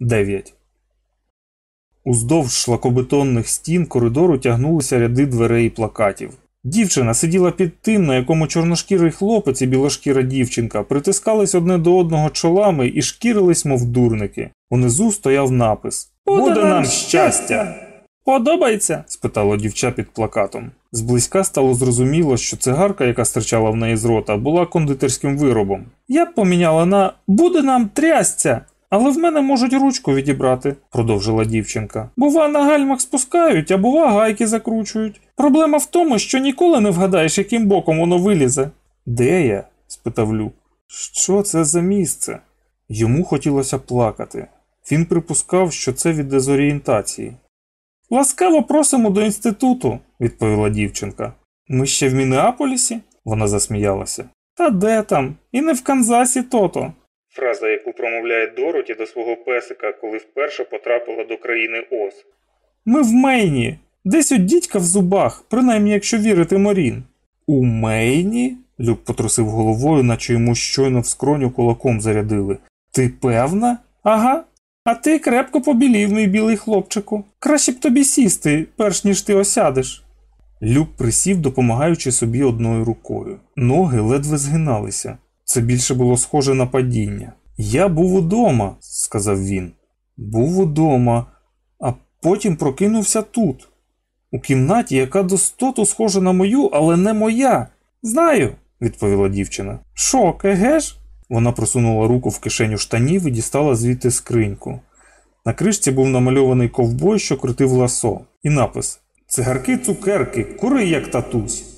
9. Уздовж шлакобетонних стін коридору тягнулися ряди дверей і плакатів. Дівчина сиділа під тим, на якому чорношкірий хлопець і білошкіра дівчинка притискались одне до одного чолами і шкірились, мов дурники. Унизу стояв напис Буде нам щастя! Подобається? спитало дівча під плакатом. Зблизька стало зрозуміло, що цигарка, яка стирчала в неї з рота, була кондитерським виробом. Я б поміняла на буде нам трясця, але в мене можуть ручку відібрати, продовжила дівчинка. Бува, на гальмах спускають, а бува, гайки закручують. Проблема в тому, що ніколи не вгадаєш, яким боком воно вилізе. Де я? спитав Люк. Що це за місце? Йому хотілося плакати. Він припускав, що це від дезорієнтації. Ласкаво просимо до інституту, відповіла дівчинка. Ми ще в Мінеаполісі? Вона засміялася. Та де там? І не в Канзасі тото. Фраза, яку промовляє Дороті до свого песика, коли вперше потрапила до країни Оз. Ми в Мейні. Десь у дідька в зубах, принаймні якщо вірити Морін. У Мейні? Люк потрусив головою, наче йому щойно в скроню кулаком зарядили. Ти певна? Ага. А ти крепко побілів, мій білий хлопчику. Краще б тобі сісти, перш ніж ти осядеш. Люк присів, допомагаючи собі одною рукою. Ноги ледве згиналися. Це більше було схоже на падіння. Я був удома, сказав він. Був удома, а потім прокинувся тут, у кімнаті, яка достоту схожа на мою, але не моя. Знаю, відповіла дівчина. Шок, еге ж? Вона просунула руку в кишеню штанів і дістала звідти скриньку. На кришці був намальований ковбой, що крутив ласо, і напис Цигарки, цукерки, кури, як татусь.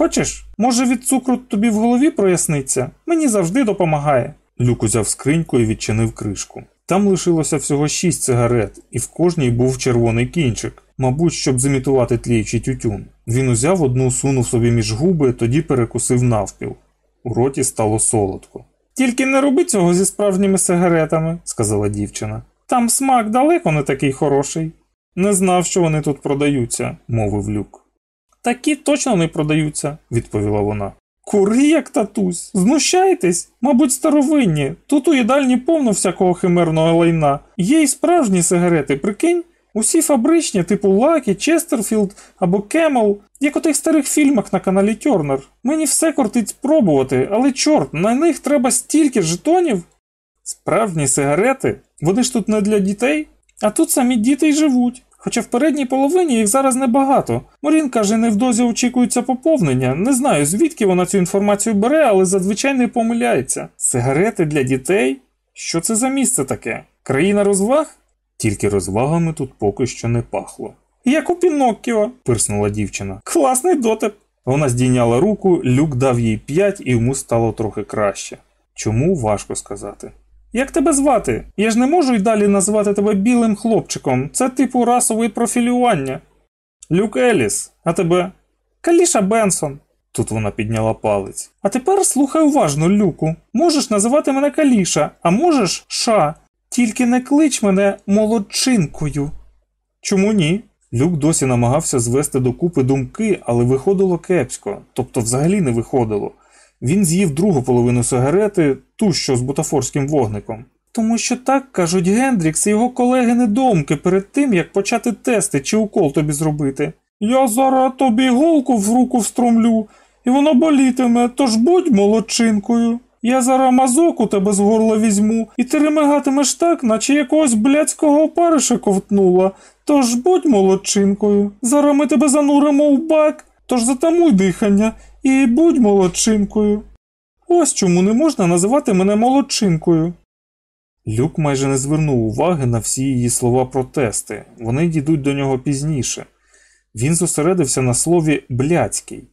Хочеш, може від цукру тобі в голові проясниться? Мені завжди допомагає. Люк узяв скриньку і відчинив кришку. Там лишилося всього шість цигарет, і в кожній був червоний кінчик, мабуть, щоб зимітувати тліючий тютюн. Він узяв одну, сунув собі між губи, тоді перекусив навпіл. У роті стало солодко. Тільки не роби цього зі справжніми сигаретами, сказала дівчина. Там смак далеко не такий хороший. Не знав, що вони тут продаються, мовив Люк. Такі точно не продаються, відповіла вона. Кури, як татусь, знущаєтесь, мабуть, старовинні. Тут у їдальні повно всякого химерного лайна. Є й справжні сигарети, прикинь? Усі фабричні, типу Лакі, Честерфілд або Кемел, як у тих старих фільмах на каналі Тьорнер. Мені все кортить спробувати, але чорт, на них треба стільки жетонів. Справжні сигарети? Вони ж тут не для дітей, а тут самі діти й живуть. Хоча в передній половині їх зараз небагато. Морін каже, невдовзі очікується поповнення. Не знаю, звідки вона цю інформацію бере, але зазвичай не помиляється. Сигарети для дітей? Що це за місце таке? Країна розваг? Тільки розвагами тут поки що не пахло. Як у Піноккіо, пирснула дівчина. Класний дотип. Вона здійняла руку, люк дав їй п'ять, і йому стало трохи краще. Чому важко сказати. Як тебе звати? Я ж не можу й далі називати тебе білим хлопчиком. Це типу расове профілювання. Люк Еліс, а тебе? Каліша Бенсон. Тут вона підняла палець. А тепер слухай уважно, Люку. Можеш називати мене Каліша, а можеш ша. Тільки не клич мене молодчинкою. Чому ні? Люк досі намагався звести докупи думки, але виходило кепсько, тобто взагалі не виходило. Він з'їв другу половину сигарети, ту що з бутафорським вогником. Тому що так кажуть Гендрікс і його колеги недомки перед тим, як почати тести чи укол тобі зробити. Я зараз тобі голку в руку встромлю, і воно болітиме, тож будь молодчинкою. Я зараз мазок у тебе з горла візьму, і ти ремигатимеш так, наче якогось блядського опариша ковтнула. Тож будь молодчинкою. Зараз ми тебе зануримо в бак, тож затамуй дихання і будь молодчинкою. Ось чому не можна називати мене молодчинкою. Люк майже не звернув уваги на всі її слова протести, вони дійдуть до нього пізніше. Він зосередився на слові блядський.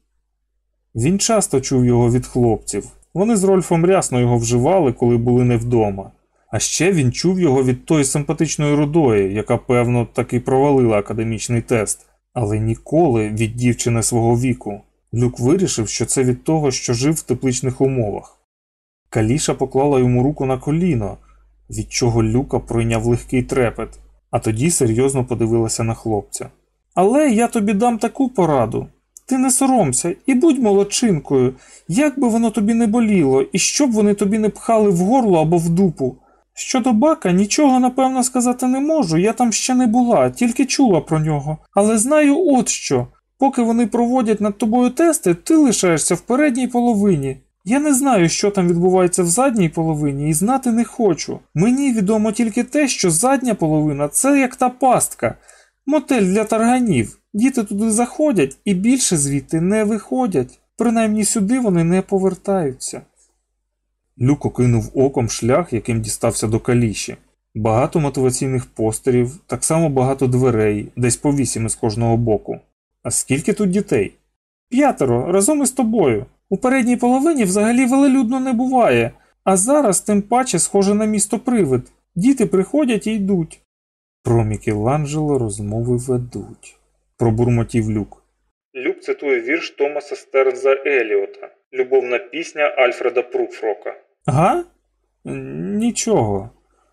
Він часто чув його від хлопців. Вони з Рольфом рясно його вживали, коли були не вдома. А ще він чув його від тої симпатичної рудої, яка, певно, таки провалила академічний тест, але ніколи від дівчини свого віку. Люк вирішив, що це від того, що жив в тепличних умовах. Каліша поклала йому руку на коліно, від чого Люка пройняв легкий трепет, а тоді серйозно подивилася на хлопця. Але я тобі дам таку пораду. Ти не соромся і будь молодчинкою, як би воно тобі не боліло, і щоб вони тобі не пхали в горло або в дупу. Щодо бака, нічого напевно сказати не можу, я там ще не була, тільки чула про нього. Але знаю от що. Поки вони проводять над тобою тести, ти лишаєшся в передній половині. Я не знаю, що там відбувається в задній половині, і знати не хочу. Мені відомо тільки те, що задня половина це як та пастка, мотель для тарганів. Діти туди заходять і більше звідти не виходять. Принаймні сюди вони не повертаються. Люк окинув оком шлях, яким дістався до каліші. Багато мотиваційних постерів, так само багато дверей, десь по вісім із кожного боку. А скільки тут дітей? П'ятеро, разом із тобою. У передній половині взагалі велелюдно не буває, а зараз тим паче схоже на місто привид. Діти приходять і йдуть. Про Мікеланджело розмови ведуть, пробурмотів Люк. Люк цитує вірш Томаса Стернза Еліота Любовна пісня Альфреда Пруфрока. Га? Нічого.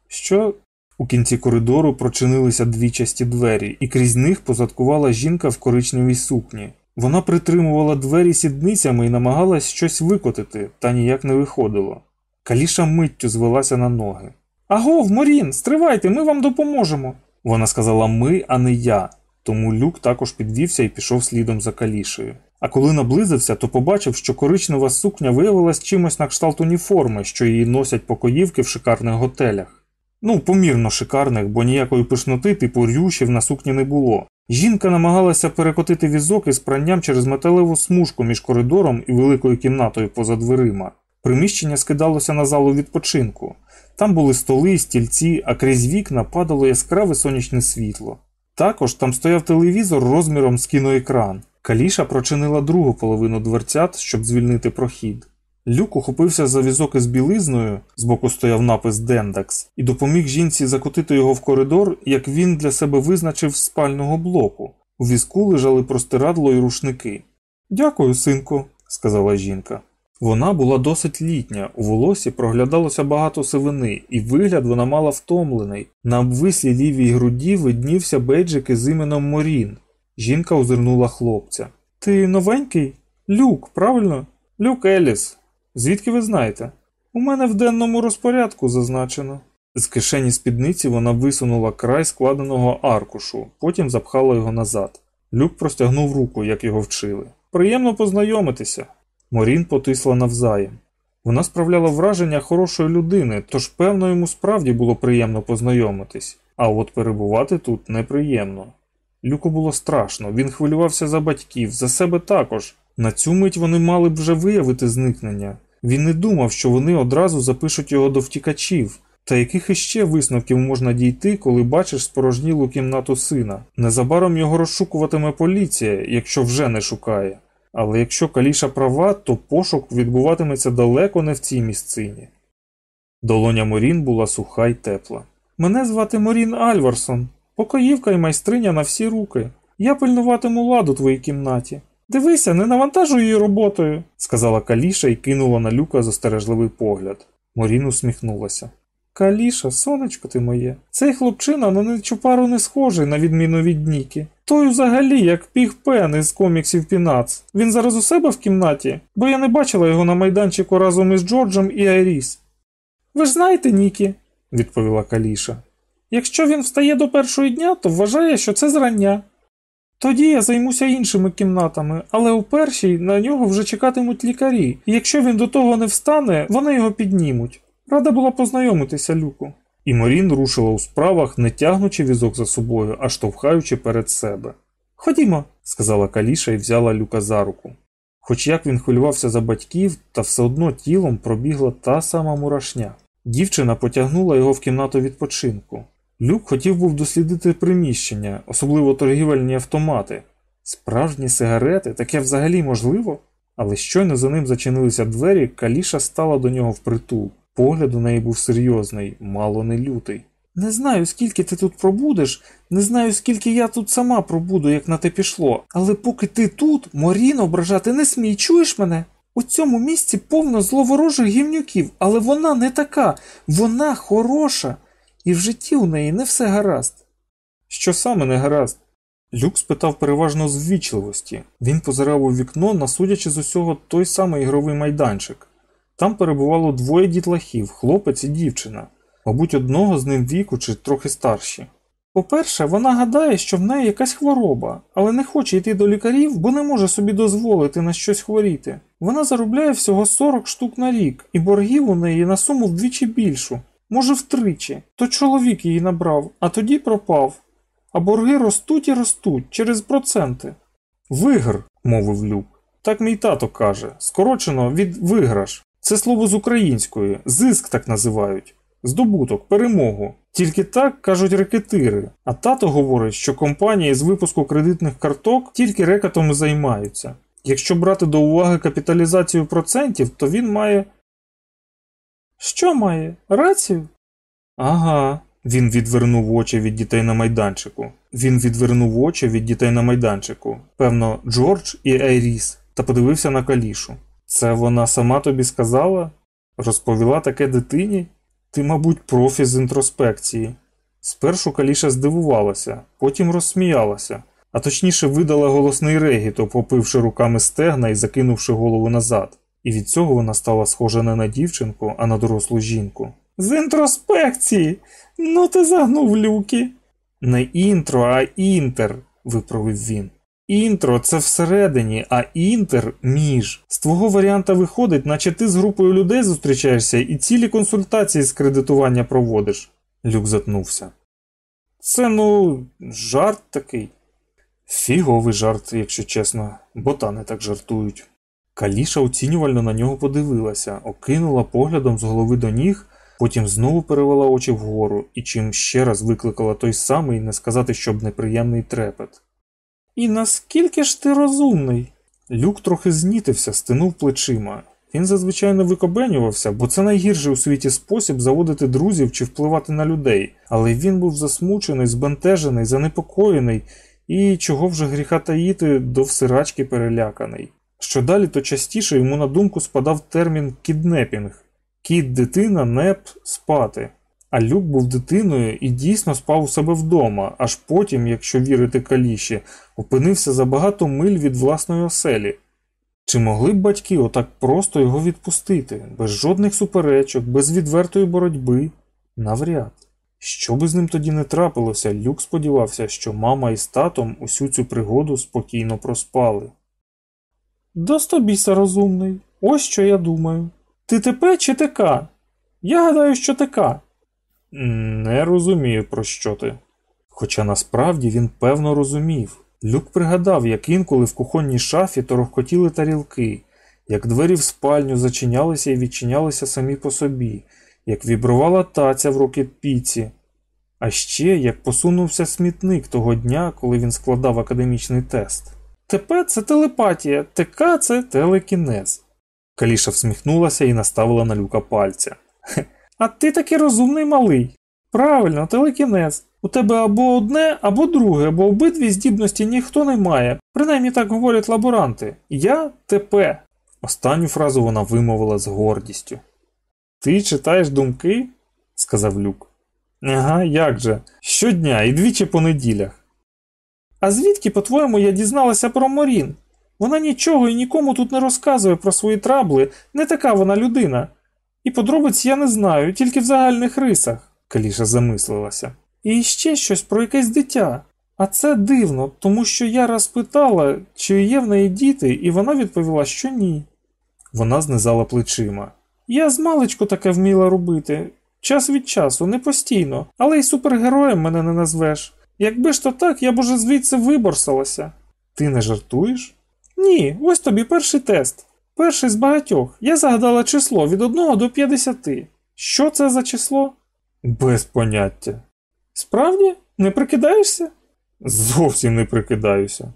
Що? У кінці коридору прочинилися дві часті двері, і крізь них позадкувала жінка в коричневій сукні. Вона притримувала двері сідницями і намагалась щось викотити, та ніяк не виходило. Каліша миттю звелася на ноги. Агов, Морін, стривайте, ми вам допоможемо. Вона сказала ми, а не я, тому люк також підвівся і пішов слідом за калішею. А коли наблизився, то побачив, що коричнева сукня виявилась чимось на кшталт уніформи, що її носять покоївки в шикарних готелях. Ну, помірно шикарних, бо ніякої пишноти типу рюшів на сукні не було. Жінка намагалася перекотити візок із пранням через металеву смужку між коридором і великою кімнатою поза дверима. Приміщення скидалося на залу відпочинку. Там були столи стільці, а крізь вікна падало яскраве сонячне світло. Також там стояв телевізор розміром з кіноекран. Каліша прочинила другу половину дверцят, щоб звільнити прохід. Люк ухопився за візок із білизною, збоку стояв напис Дендакс, і допоміг жінці закотити його в коридор, як він для себе визначив з спального блоку. У візку лежали простирадло і рушники. Дякую, синку, сказала жінка. Вона була досить літня, у волосі проглядалося багато сивини, і вигляд вона мала втомлений. На обвислій лівій груді виднівся бейджик із іменем Морін. Жінка озирнула хлопця. Ти новенький? Люк, правильно? Люк Еліс. Звідки ви знаєте? У мене в денному розпорядку зазначено. З кишені спідниці вона висунула край складеного аркушу, потім запхала його назад. Люк простягнув руку, як його вчили. Приємно познайомитися. Морін потисла навзаєм. Вона справляла враження хорошої людини, тож, певно, йому справді було приємно познайомитись, а от перебувати тут неприємно. Люку було страшно, він хвилювався за батьків, за себе також. На цю мить вони мали б вже виявити зникнення. Він не думав, що вони одразу запишуть його до втікачів. Та яких іще висновків можна дійти, коли бачиш спорожнілу кімнату сина? Незабаром його розшукуватиме поліція, якщо вже не шукає. Але якщо каліша права, то пошук відбуватиметься далеко не в цій місцині. Долоня Морін була суха й тепла. Мене звати Морін Альварсон, покоївка і майстриня на всі руки. Я пильнуватиму ладу твоїй кімнаті. Дивися, не навантажуй її роботою, сказала Каліша і кинула на люка застережливий погляд. Морін усміхнулася. Каліша, сонечко ти моє, цей хлопчина на нечупару не схожий, на відміну від Ніки. Той взагалі, як піг пен із коміксів Пінац. Він зараз у себе в кімнаті, бо я не бачила його на майданчику разом із Джорджем і Айріс. Ви ж знаєте, Нікі, відповіла Каліша. Якщо він встає до першого дня, то вважає, що це зрання. Тоді я займуся іншими кімнатами, але у першій на нього вже чекатимуть лікарі, і якщо він до того не встане, вони його піднімуть. Рада була познайомитися, Люку. І Морін рушила у справах, не тягнучи візок за собою, а штовхаючи перед себе. Ходімо, сказала Каліша і взяла люка за руку. Хоч як він хвилювався за батьків, та все одно тілом пробігла та сама мурашня. Дівчина потягнула його в кімнату відпочинку. Люк хотів був дослідити приміщення, особливо торгівельні автомати. Справжні сигарети, таке взагалі можливо? Але щойно за ним зачинилися двері, Каліша стала до нього впритул. Погляд у неї був серйозний, мало не лютий. Не знаю, скільки ти тут пробудеш, не знаю, скільки я тут сама пробуду, як на те пішло, але поки ти тут, Морін ображати не смій, чуєш мене? У цьому місці повно зловорожих гівнюків, але вона не така, вона хороша, і в житті у неї не все гаразд. Що саме не гаразд? Люк спитав переважно з ввічливості. Він позирав у вікно, насудячи з усього той самий ігровий майданчик. Там перебувало двоє дітлахів, хлопець і дівчина. мабуть, одного з ним віку чи трохи старші. По-перше, вона гадає, що в неї якась хвороба, але не хоче йти до лікарів, бо не може собі дозволити на щось хворіти. Вона заробляє всього 40 штук на рік, і боргів у неї на суму вдвічі більшу, може втричі. То чоловік її набрав, а тоді пропав. А борги ростуть і ростуть через проценти. Вигр, мовив Люк. Так мій тато каже, скорочено від виграш. Це слово з української, зиск так називають. Здобуток, перемогу. Тільки так кажуть рекетири. А тато говорить, що компанії з випуску кредитних карток тільки рекетом займаються. Якщо брати до уваги капіталізацію процентів, то він має. Що має? Рацію? Ага. Він відвернув очі від дітей на майданчику. Він відвернув очі від дітей на майданчику. Певно, Джордж і Айріс, та подивився на калішу. Це вона сама тобі сказала? Розповіла таке дитині? Ти, мабуть, профі з інтроспекції. Спершу Каліша здивувалася, потім розсміялася, а точніше видала голосний регіт, опопивши руками стегна і закинувши голову назад. І від цього вона стала схожа не на дівчинку, а на дорослу жінку. З інтроспекції. Ну ти загнув люки. Не інтро, а інтер, виправив він. Інтро це всередині, а інтер між. З твого варіанта виходить, наче ти з групою людей зустрічаєшся і цілі консультації з кредитування проводиш. Люк затнувся. Це, ну, жарт такий. Фіговий жарт, якщо чесно, ботани так жартують. Каліша оцінювально на нього подивилася, окинула поглядом з голови до ніг, потім знову перевела очі вгору і чим ще раз викликала той самий, не сказати, щоб неприємний трепет. І наскільки ж ти розумний? Люк трохи знітився, стинув плечима. Він зазвичай не викобенювався, бо це найгірший у світі спосіб заводити друзів чи впливати на людей, але він був засмучений, збентежений, занепокоєний і, чого вже гріха таїти, до всирачки переляканий. Що далі, то частіше йому на думку спадав термін кіднепінг кіт, дитина, неп, спати. А Люк був дитиною і дійсно спав у себе вдома, аж потім, якщо вірити каліші, опинився за багато миль від власної оселі. Чи могли б батьки отак просто його відпустити, без жодних суперечок, без відвертої боротьби? Навряд. Що би з ним тоді не трапилося, Люк сподівався, що мама із татом усю цю пригоду спокійно проспали. Достобійся розумний, ось що я думаю. Ти ТП чи ТК? Я гадаю, що ТК. Не розумію, про що ти. Хоча насправді він певно розумів. Люк пригадав, як інколи в кухонній шафі торохкотіли тарілки, як двері в спальню зачинялися і відчинялися самі по собі, як вібрувала таця в руки піці, а ще як посунувся смітник того дня, коли він складав академічний тест. ТП це телепатія, ТК це телекінез. Каліша всміхнулася і наставила на люка пальця. А ти такий розумний малий. Правильно, телекінез. У тебе або одне, або друге, або обидві здібності ніхто не має. Принаймні так говорять лаборанти. Я ТП. Останню фразу вона вимовила з гордістю. Ти читаєш думки? сказав Люк. Ага, як же? Щодня і двічі по неділях. А звідки, по-твоєму, я дізналася про Морін? Вона нічого і нікому тут не розказує про свої трабли, не така вона людина. І подробиць я не знаю, тільки в загальних рисах, Каліша замислилася. І ще щось про якесь дитя. А це дивно, тому що я раз питала, чи є в неї діти, і вона відповіла, що ні. Вона знизала плечима. Я з маличку таке вміла робити. Час від часу, не постійно, але й супергероєм мене не назвеш. Якби ж то так, я б уже звідси виборсалася. Ти не жартуєш? Ні, ось тобі перший тест. Перший з багатьох. Я загадала число від 1 до 50. Що це за число? Без поняття. Справді, не прикидаєшся? Зовсім не прикидаюся.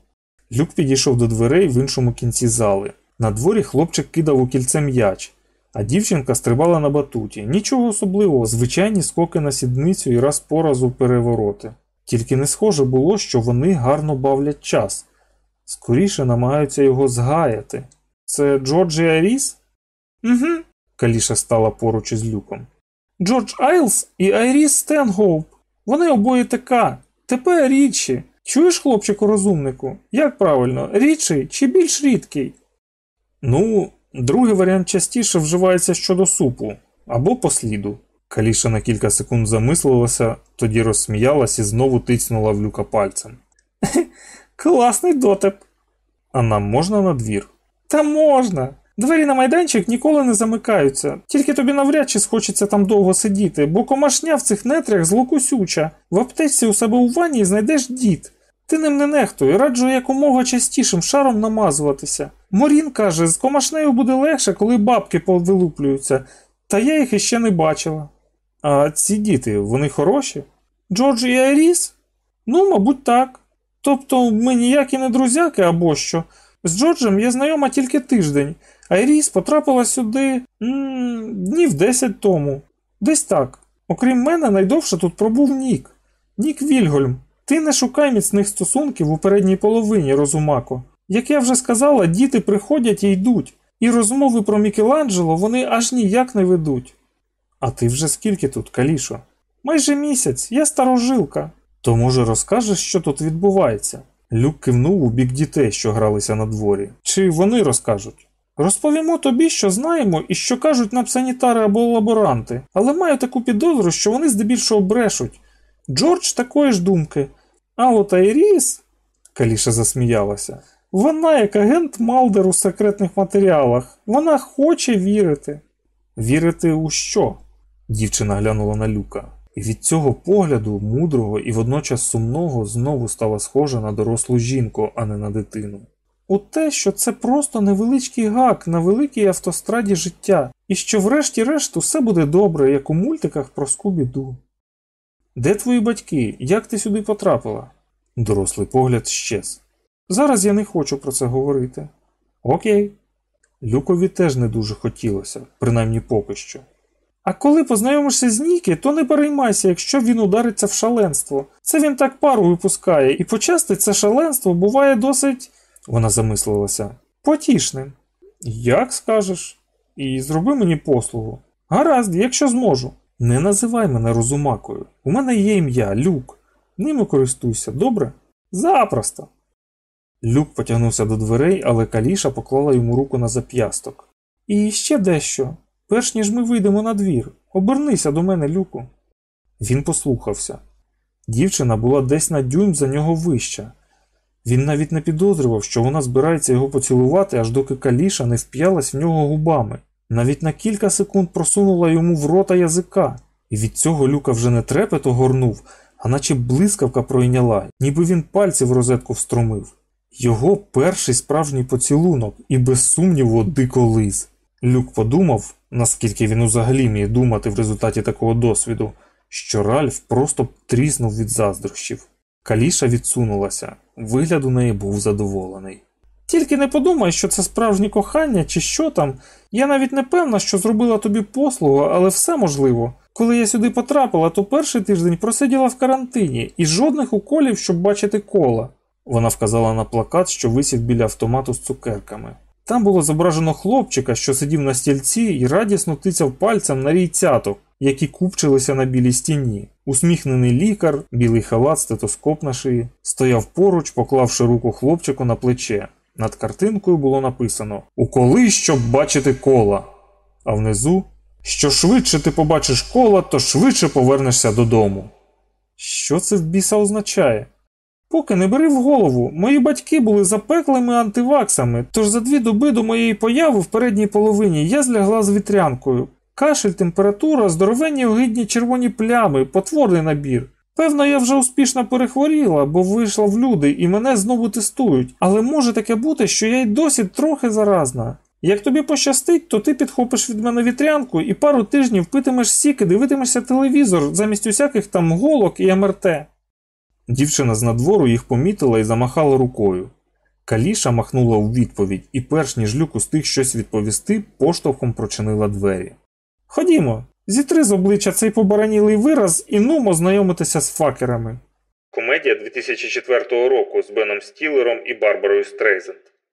Люк підійшов до дверей в іншому кінці зали. На дворі хлопчик кидав у кільце м'яч, а дівчинка стрибала на батуті. Нічого особливого, звичайні скоки на сідницю і раз по разу перевороти. Тільки не схоже було, що вони гарно бавлять час, скоріше намагаються його згаяти. Це Джордж і Айріс? Угу. Каліша стала поруч із Люком. Джордж Айлс і Айріс Стенгоуп. Вони обоє ТК. Тепер рідші. Чуєш, хлопчику розумнику? Як правильно, рідший чи більш рідкий? Ну, другий варіант частіше вживається щодо супу або посліду. Каліша на кілька секунд замислилася, тоді розсміялась і знову тицнула в люка пальцем. Класний дотеп. А нам можна на двір?» Та можна. Двері на майданчик ніколи не замикаються, тільки тобі навряд чи схочеться там довго сидіти, бо комашня в цих нетрях злокусюча. В аптечці у себе у ванні знайдеш дід. Ти ним не нехтуй, раджу якомога частішим шаром намазуватися. Морін каже, з комашнею буде легше, коли бабки повилуплюються, та я їх іще не бачила. А ці діти, вони хороші? Джордж і Айріс? Ну, мабуть, так. Тобто ми ніякі не друзяки або що. З Джорджем я знайома тільки тиждень, Айріс потрапила сюди м днів 10 тому. Десь так. Окрім мене, найдовше тут пробув Нік. Нік Вільгольм. Ти не шукай міцних стосунків у передній половині, розумако. Як я вже сказала, діти приходять і йдуть, і розмови про Мікеланджело вони аж ніяк не ведуть. А ти вже скільки тут, Калішо? Майже місяць, я старожилка. То, може, розкажеш, що тут відбувається? Люк кивнув у бік дітей, що гралися на дворі. Чи вони розкажуть? Розповімо тобі, що знаємо і що кажуть нам санітари або лаборанти, але маю таку підозру, що вони здебільшого брешуть. Джордж такої ж думки. А от Айріс, Каліша засміялася, вона як агент Малдер у секретних матеріалах. Вона хоче вірити. Вірити у що? Дівчина глянула на люка. І від цього погляду, мудрого і водночас сумного, знову стала схожа на дорослу жінку, а не на дитину. У те, що це просто невеличкий гак на великій автостраді життя, і що врешті-решт усе буде добре, як у мультиках про Скубі-Ду. Де твої батьки? Як ти сюди потрапила? Дорослий погляд щез. Зараз я не хочу про це говорити. Окей. Люкові теж не дуже хотілося, принаймні поки що. А коли познайомишся з Нікі, то не переймайся, якщо він удариться в шаленство. Це він так пару випускає, і почасти це шаленство буває досить. Вона замислилася. Потішним. Як скажеш? І зроби мені послугу. Гаразд, якщо зможу. Не називай мене розумакою. У мене є ім'я, Люк. Ними користуйся, добре? Запросто. Люк потягнувся до дверей, але Каліша поклала йому руку на зап'ясток. І ще дещо. Перш ніж ми вийдемо на двір, обернися до мене, Люку. Він послухався. Дівчина була десь на дюйм за нього вища. Він навіть не підозрював, що вона збирається його поцілувати, аж доки каліша не вп'ялась в нього губами, навіть на кілька секунд просунула йому в рота язика, і від цього люка вже не трепет огорнув, а наче блискавка пройняла, ніби він пальці в розетку встромив. Його перший справжній поцілунок і без сумніву диколиз. Люк подумав, наскільки він взагалі міг думати в результаті такого досвіду, що Ральф просто тріснув від заздрощів. Каліша відсунулася, вигляд у неї був задоволений. Тільки не подумай, що це справжнє кохання чи що там. Я навіть не певна, що зробила тобі послугу, але все можливо. Коли я сюди потрапила, то перший тиждень просиділа в карантині і жодних уколів, щоб бачити кола. Вона вказала на плакат, що висів біля автомату з цукерками. Там було зображено хлопчика, що сидів на стільці і радісно тицяв пальцем на рій цяток, які купчилися на білій стіні. Усміхнений лікар, білий халат, стетоскоп на шиї, стояв поруч, поклавши руку хлопчику на плече. Над картинкою було написано Уколи, щоб бачити кола. А внизу що швидше ти побачиш кола, то швидше повернешся додому. Що це в біса означає? Поки не бери в голову, мої батьки були запеклими антиваксами, тож за дві доби до моєї появи в передній половині я злягла з вітрянкою. Кашель, температура, здоровенні огидні червоні плями, потворний набір. Певно, я вже успішно перехворіла, бо вийшла в люди і мене знову тестують, але може таке бути, що я й досі трохи заразна. Як тобі пощастить, то ти підхопиш від мене вітрянку і пару тижнів питимеш сік і дивитимешся телевізор замість усяких там голок і МРТ. Дівчина з надвору їх помітила і замахала рукою. Каліша махнула у відповідь і, перш ніж люк устиг щось відповісти, поштовхом прочинила двері. Ходімо, зітри з обличчя цей побаранілий вираз і нумо знайомитися з факерами. Комедія 2004 року з Беном Стілером і Барбарою Стрейзенд.